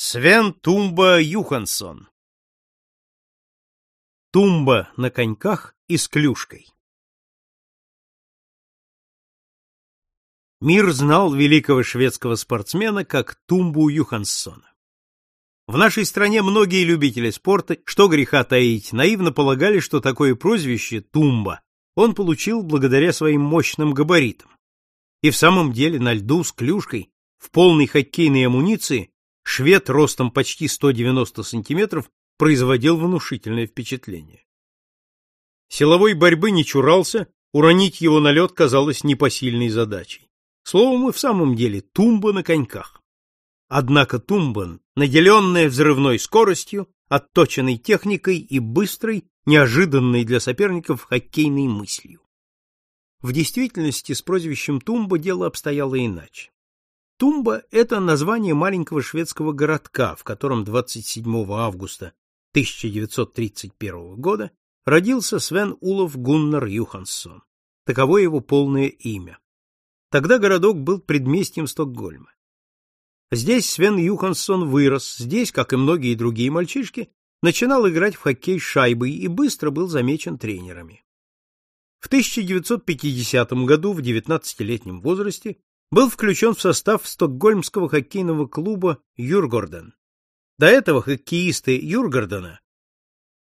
Свен Тумба Юхансон Тумба на коньках и с клюшкой Мир знал великого шведского спортсмена как Тумбу Юханссона. В нашей стране многие любители спорта, что греха таить, наивно полагали, что такое прозвище Тумба он получил благодаря своим мощным габаритам. И в самом деле на льду с клюшкой, в полной хоккейной амуниции, швед ростом почти 190 сантиметров производил внушительное впечатление. Силовой борьбы не чурался, уронить его на лед казалось непосильной задачей. Словом, и в самом деле тумба на коньках. Однако Тумбан, наделенная взрывной скоростью, отточенной техникой и быстрой, неожиданной для соперников хоккейной мыслью. В действительности с прозвищем Тумба дело обстояло иначе. Тумба – это название маленького шведского городка, в котором 27 августа 1931 года родился Свен Улов Гуннар Юханссон. Таково его полное имя. Тогда городок был предместьем Стокгольма. Здесь Свен Юханссон вырос, здесь, как и многие другие мальчишки, начинал играть в хоккей шайбой и быстро был замечен тренерами. В 1950 году в 19-летнем возрасте был включен в состав стокгольмского хоккейного клуба Юргорден. До этого хоккеисты Юргордена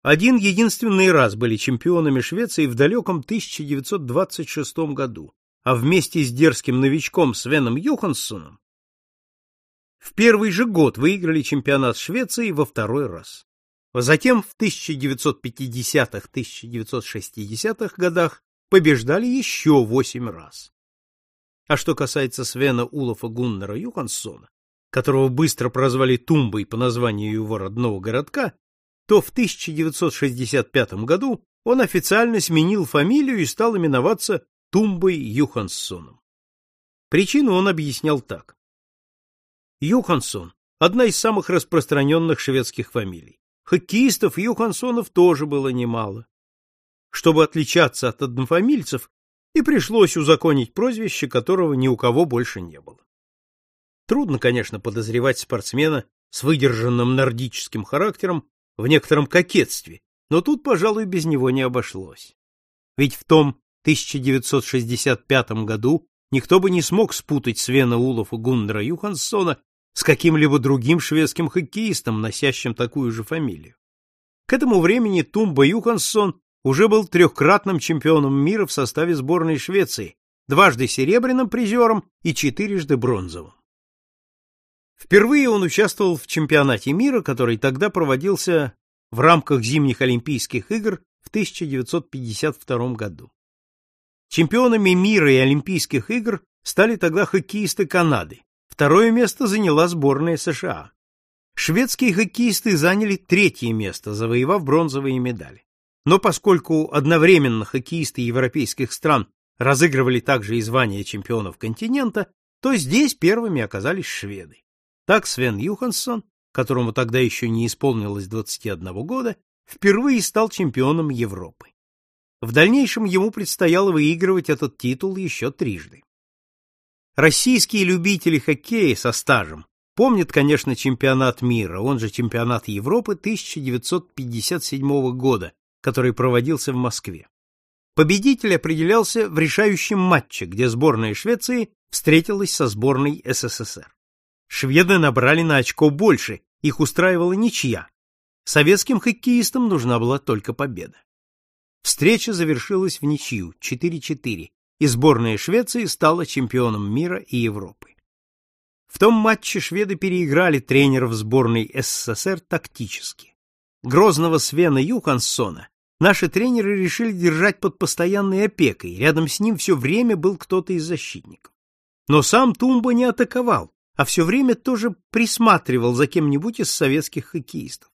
один единственный раз были чемпионами Швеции в далеком 1926 году, а вместе с дерзким новичком Свеном Юханссоном в первый же год выиграли чемпионат Швеции во второй раз. Затем в 1950-1960-х годах побеждали еще восемь раз. А что касается Свена Улафа Гуннера Юханссона, которого быстро прозвали Тумбой по названию его родного городка, то в 1965 году он официально сменил фамилию и стал именоваться Тумбой Юханссоном. Причину он объяснял так. Юхансон – одна из самых распространенных шведских фамилий. Хоккеистов Юхансонов тоже было немало. Чтобы отличаться от однофамильцев, и пришлось узаконить прозвище, которого ни у кого больше не было. Трудно, конечно, подозревать спортсмена с выдержанным нордическим характером в некотором кокетстве, но тут, пожалуй, без него не обошлось. Ведь в том 1965 году никто бы не смог спутать Свена Улофа Гуннера Юханссона с каким-либо другим шведским хоккеистом, носящим такую же фамилию. К этому времени Тумба Юханссон уже был трехкратным чемпионом мира в составе сборной Швеции, дважды серебряным призером и четырежды бронзовым. Впервые он участвовал в чемпионате мира, который тогда проводился в рамках зимних Олимпийских игр в 1952 году. Чемпионами мира и Олимпийских игр стали тогда хоккеисты Канады. Второе место заняла сборная США. Шведские хоккеисты заняли третье место, завоевав бронзовые медали. Но поскольку одновременно хоккеисты европейских стран разыгрывали также и звание чемпионов континента, то здесь первыми оказались шведы. Так Свен Юханссон, которому тогда еще не исполнилось 21 года, впервые стал чемпионом Европы. В дальнейшем ему предстояло выигрывать этот титул еще трижды. Российские любители хоккея со стажем помнят, конечно, чемпионат мира, он же чемпионат Европы 1957 года, который проводился в Москве. Победитель определялся в решающем матче, где сборная Швеции встретилась со сборной СССР. Шведы набрали на очко больше, их устраивала ничья. Советским хоккеистам нужна была только победа. Встреча завершилась в ничью 4-4, и сборная Швеции стала чемпионом мира и Европы. В том матче шведы переиграли тренеров сборной СССР тактически. Грозного Свена Юханссона наши тренеры решили держать под постоянной опекой, рядом с ним все время был кто-то из защитников. Но сам Тумба не атаковал, а все время тоже присматривал за кем-нибудь из советских хоккеистов.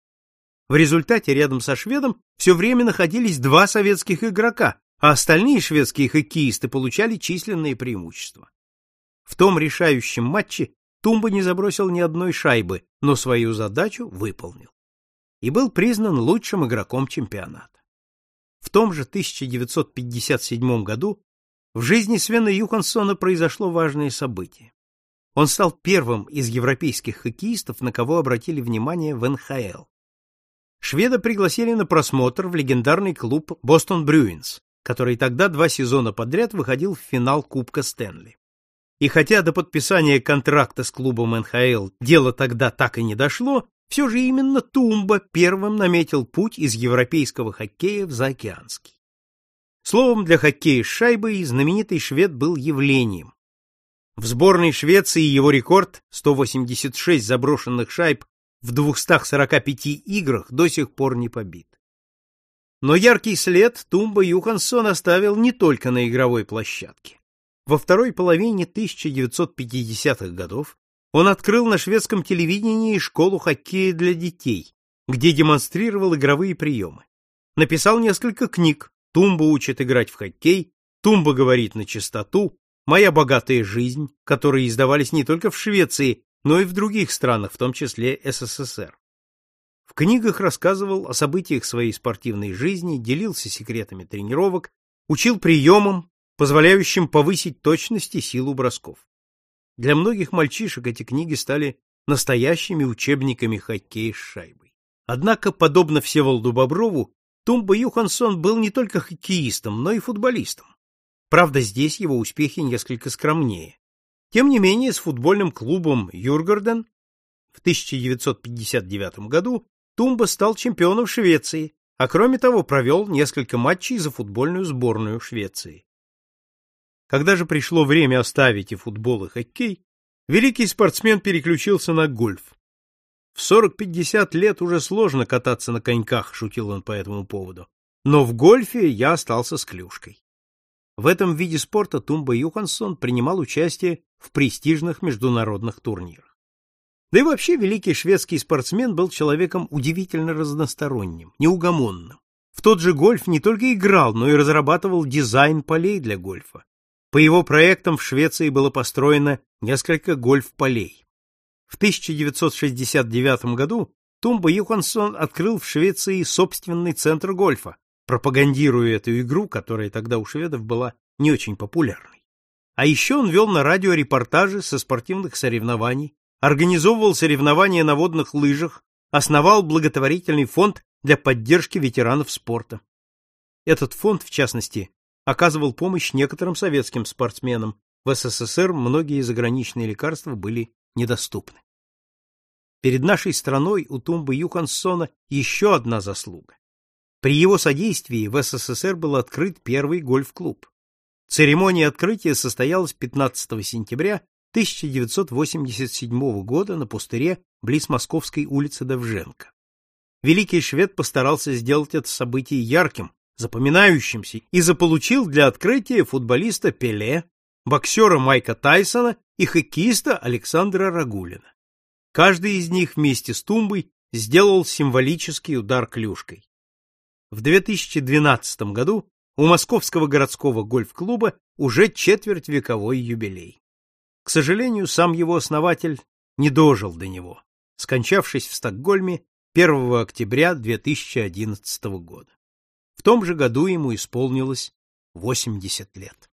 В результате рядом со шведом все время находились два советских игрока, а остальные шведские хоккеисты получали численные преимущества. В том решающем матче Тумба не забросил ни одной шайбы, но свою задачу выполнил и был признан лучшим игроком чемпионата. В том же 1957 году в жизни Свена Юханссона произошло важное событие. Он стал первым из европейских хоккеистов, на кого обратили внимание в НХЛ. Шведа пригласили на просмотр в легендарный клуб Бостон Брюинс, который тогда два сезона подряд выходил в финал Кубка Стэнли. И хотя до подписания контракта с клубом НХЛ дело тогда так и не дошло, все же именно Тумба первым наметил путь из европейского хоккея в заокеанский. Словом, для хоккея с шайбой знаменитый швед был явлением. В сборной Швеции его рекорд 186 заброшенных шайб в 245 играх до сих пор не побит. Но яркий след Тумба Юхансон оставил не только на игровой площадке. Во второй половине 1950-х годов он открыл на шведском телевидении школу хоккея для детей, где демонстрировал игровые приемы. Написал несколько книг «Тумба учит играть в хоккей», «Тумба говорит на чистоту», «Моя богатая жизнь», которые издавались не только в Швеции, но и в других странах, в том числе СССР. В книгах рассказывал о событиях своей спортивной жизни, делился секретами тренировок, учил приемам, позволяющим повысить точность и силу бросков. Для многих мальчишек эти книги стали настоящими учебниками хоккея с шайбой. Однако, подобно Всеволоду Боброву, Тумба Юхансон был не только хоккеистом, но и футболистом. Правда, здесь его успехи несколько скромнее. Тем не менее, с футбольным клубом Юргарден в 1959 году Тумба стал чемпионом Швеции, а кроме того провел несколько матчей за футбольную сборную Швеции. Когда же пришло время оставить и футбол, и хоккей, великий спортсмен переключился на гольф. В 40-50 лет уже сложно кататься на коньках, шутил он по этому поводу. Но в гольфе я остался с клюшкой. В этом виде спорта Тумба Юхансон принимал участие в престижных международных турнирах. Да и вообще великий шведский спортсмен был человеком удивительно разносторонним, неугомонным. В тот же гольф не только играл, но и разрабатывал дизайн полей для гольфа. По его проектам в Швеции было построено несколько гольф-полей. В 1969 году Тумба Юхансон открыл в Швеции собственный центр гольфа, пропагандируя эту игру, которая тогда у шведов была не очень популярной. А еще он вел на радио репортажи со спортивных соревнований, организовывал соревнования на водных лыжах, основал благотворительный фонд для поддержки ветеранов спорта. Этот фонд, в частности, оказывал помощь некоторым советским спортсменам. В СССР многие заграничные лекарства были недоступны. Перед нашей страной у Тумбы Юханссона еще одна заслуга. При его содействии в СССР был открыт первый гольф-клуб. Церемония открытия состоялась 15 сентября 1987 года на пустыре близ Московской улицы Довженко. Великий швед постарался сделать это событие ярким, запоминающимся и заполучил для открытия футболиста Пеле, боксера Майка Тайсона и хоккеиста Александра Рагулина. Каждый из них вместе с Тумбой сделал символический удар клюшкой. В 2012 году у Московского городского гольф-клуба уже четвертьвековой юбилей. К сожалению, сам его основатель не дожил до него, скончавшись в Стокгольме 1 октября 2011 года. В том же году ему исполнилось 80 лет.